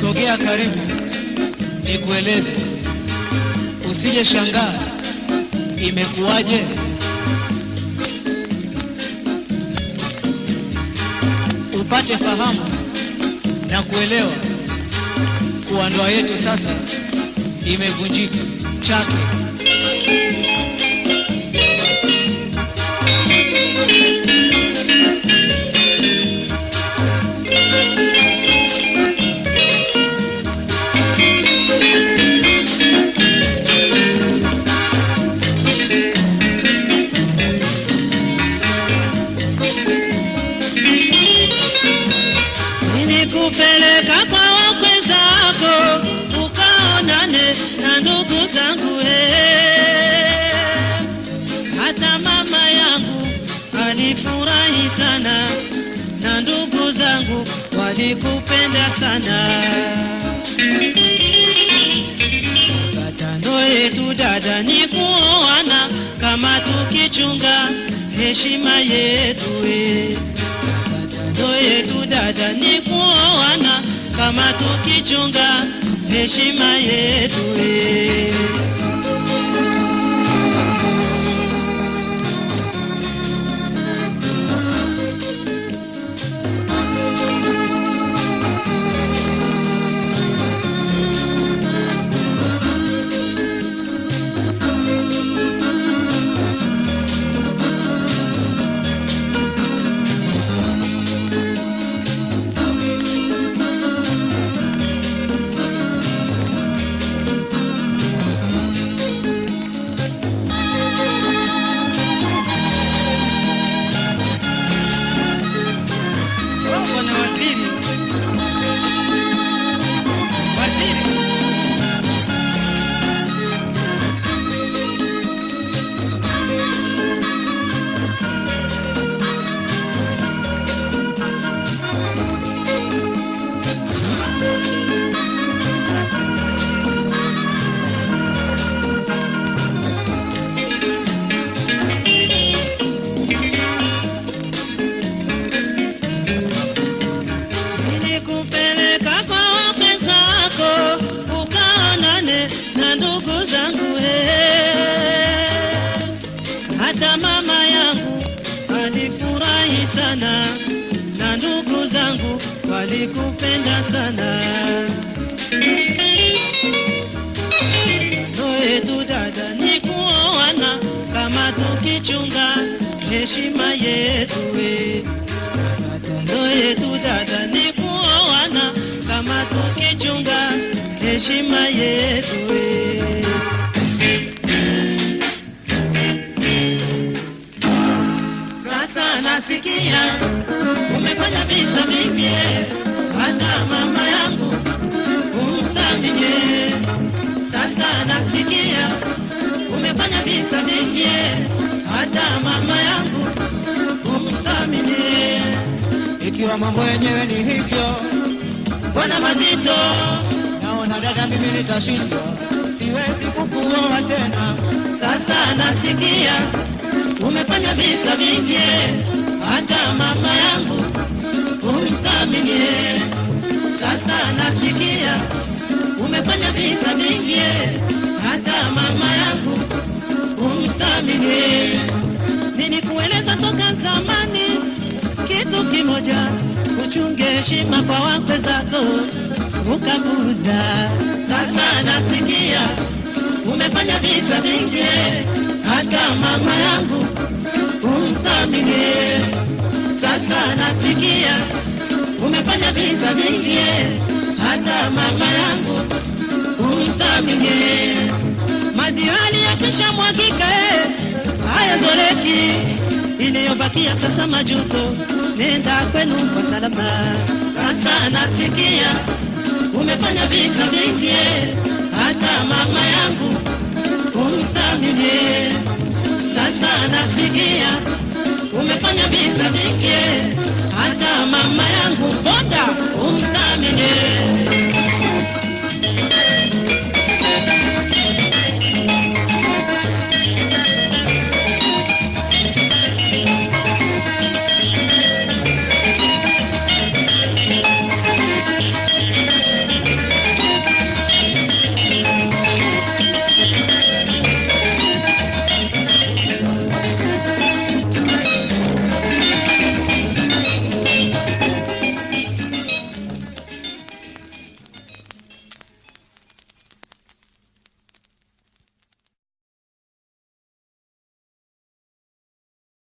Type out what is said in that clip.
Sogea karibu nikueleze, usije shangaa imekuwaje. Upate fahamu na kuelewa kuwa ndoa yetu sasa imevunjika chake. Zangu eh. Hata mama yangu alifurahi sana na ndugu zangu walikupenda sana. Patano yetu dada ni kuoana kama tukichunga heshima yetu eh. Matendo yetu dada ni kuoana kama tukichunga heshima yetu walikupenda sana. Yetu dada ni kuoana kama tukichunga heshima yetu we. Matendo dada ni kuoana kama tukichunga heshima yetu we. Sasa nasikia umefanya visa vingi mama yangu. Sasa nasikia umefanya visa vingi hata mama yangu ikiwa mambo yenyewe ni hivyo, Bwana mazito naona dada, mimi nitashindwa, siwezi kukuoa tena. Sasa nasikia umefanya visa vingi, hata mama yangu umthaminie. Sasa nasikia umefanya visa vingi, hata mama yangu umthamini. Nilikueleza toka zamani kitu kimoja, uchunge heshima kwa wakwe zako, ukapuuza. Sasa nasikia umefanya visa vingi, hata mama yangu umthamini. Sasa nasikia umefanya visa vingi, hata mama yangu umthaminie. Maziwani yakisha mwagika, eh, hayazoleki. Iliyobakia sasa majuto, nenda kwenu kwa salama. Sasa nasikia umefanya visa vingi, hata mama yangu umthaminie. Sasa nasikia umefanya visa vingi, hata mama yangu.